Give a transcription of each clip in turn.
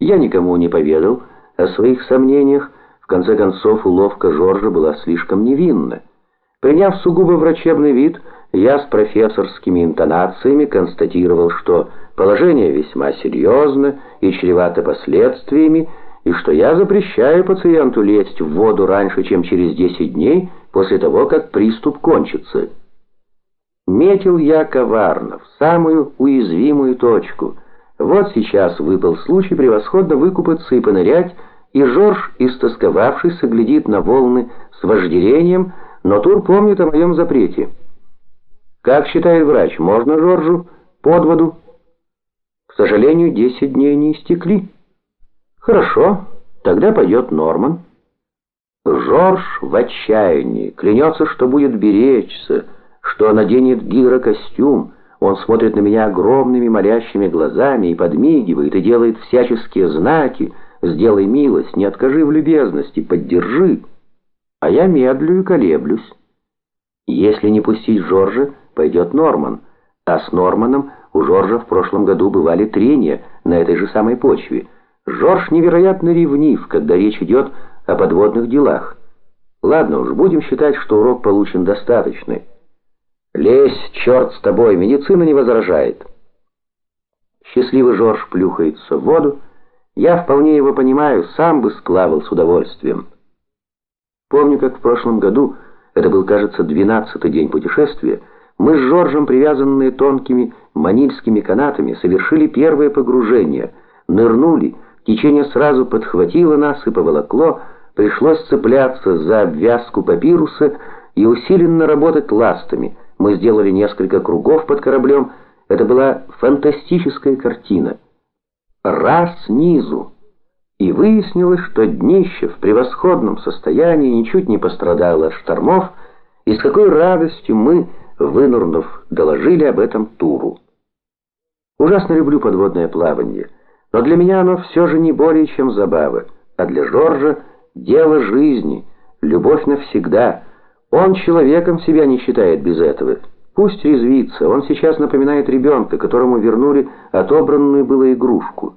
Я никому не поведал о своих сомнениях, в конце концов уловка Жоржа была слишком невинна. Приняв сугубо врачебный вид, я с профессорскими интонациями констатировал, что положение весьма серьезно и чревато последствиями, и что я запрещаю пациенту лезть в воду раньше, чем через 10 дней после того, как приступ кончится. Метил я коварно, в самую уязвимую точку. Вот сейчас выпал случай превосходно выкупаться и понырять, и Жорж, истосковавшийся, глядит на волны с вожделением, но Тур помнит о моем запрете. Как считает врач, можно Жоржу под воду? К сожалению, десять дней не истекли. Хорошо, тогда пойдет Норман. Жорж в отчаянии, клянется, что будет беречься, что наденет гирокостюм. Он смотрит на меня огромными молящими глазами и подмигивает, и делает всяческие знаки. «Сделай милость, не откажи в любезности, поддержи». А я медлю и колеблюсь. Если не пустить Жоржа, пойдет Норман. А с Норманом у Жоржа в прошлом году бывали трения на этой же самой почве. Жорж невероятно ревнив, когда речь идет о подводных делах. Ладно уж, будем считать, что урок получен достаточный. «Лезь, черт с тобой, медицина не возражает». Счастливый Жорж плюхается в воду. Я вполне его понимаю, сам бы сплавал с удовольствием. Помню, как в прошлом году, это был, кажется, двенадцатый день путешествия, мы с Жоржем, привязанные тонкими манильскими канатами, совершили первое погружение, нырнули, течение сразу подхватило нас и поволокло, пришлось цепляться за обвязку папируса и усиленно работать ластами. Мы сделали несколько кругов под кораблем, это была фантастическая картина. Раз снизу и выяснилось, что днище в превосходном состоянии ничуть не пострадало от штормов, и с какой радостью мы, вынурнув, доложили об этом Туру. Ужасно люблю подводное плавание, но для меня оно все же не более чем забава, а для Жоржа дело жизни, любовь навсегда. Он человеком себя не считает без этого. Пусть резвится, он сейчас напоминает ребенка, которому вернули отобранную было игрушку.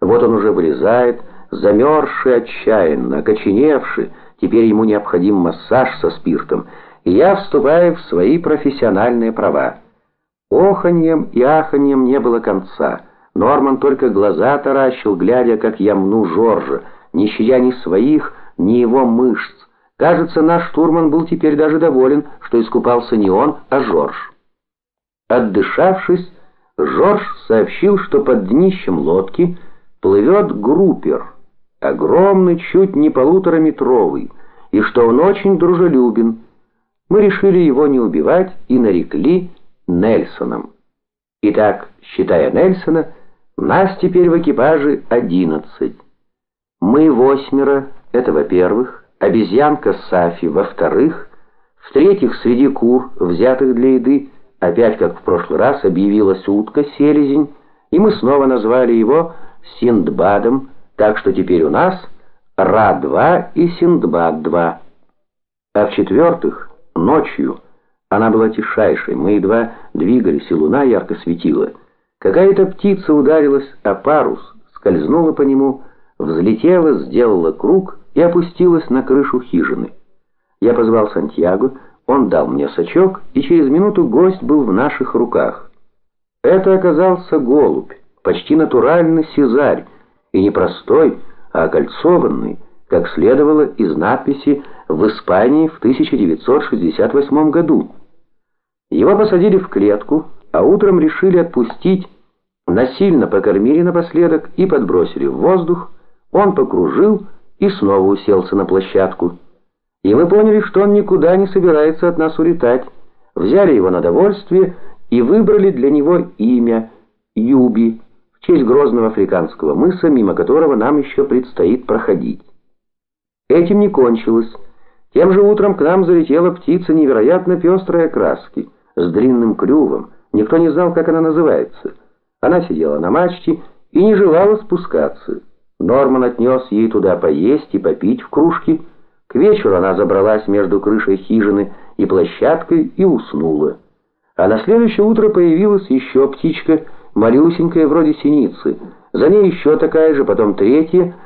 Вот он уже вылезает, замерзший отчаянно, окоченевший, теперь ему необходим массаж со спиртом, и я вступаю в свои профессиональные права. Оханьем и аханьем не было конца. Норман только глаза таращил, глядя, как я мну Жоржа, не щадя ни своих, ни его мышц. Кажется, наш штурман был теперь даже доволен, что искупался не он, а Жорж. Отдышавшись, Жорж сообщил, что под днищем лодки плывет группер — огромный, чуть не полутораметровый, и что он очень дружелюбен. Мы решили его не убивать и нарекли Нельсоном. Итак, считая Нельсона, нас теперь в экипаже одиннадцать. Мы восьмеро, это во-первых, обезьянка Сафи во-вторых, в-третьих, среди кур, взятых для еды, опять как в прошлый раз объявилась утка-селезень, и мы снова назвали его Синдбадом, так что теперь у нас Ра-2 и Синдбад-2. А в-четвертых, ночью, она была тишайшей, мы едва двигались, и луна ярко светила. Какая-то птица ударилась о парус, скользнула по нему, взлетела, сделала круг и опустилась на крышу хижины. Я позвал Сантьяго, он дал мне сачок, и через минуту гость был в наших руках. Это оказался голубь, почти натуральный сизарь, и не простой, а окольцованный, как следовало из надписи в Испании в 1968 году. Его посадили в клетку, а утром решили отпустить, насильно покормили напоследок и подбросили в воздух, он покружил и снова уселся на площадку. И мы поняли, что он никуда не собирается от нас улетать. Взяли его на довольствие и выбрали для него имя Юби честь грозного африканского мыса, мимо которого нам еще предстоит проходить. Этим не кончилось. Тем же утром к нам залетела птица невероятно пестрой окраски, с длинным клювом. Никто не знал, как она называется. Она сидела на мачте и не желала спускаться. Норман отнес ей туда поесть и попить в кружке. К вечеру она забралась между крышей хижины и площадкой и уснула. А на следующее утро появилась еще птичка, малюсенькая, вроде синицы. За ней еще такая же, потом третья,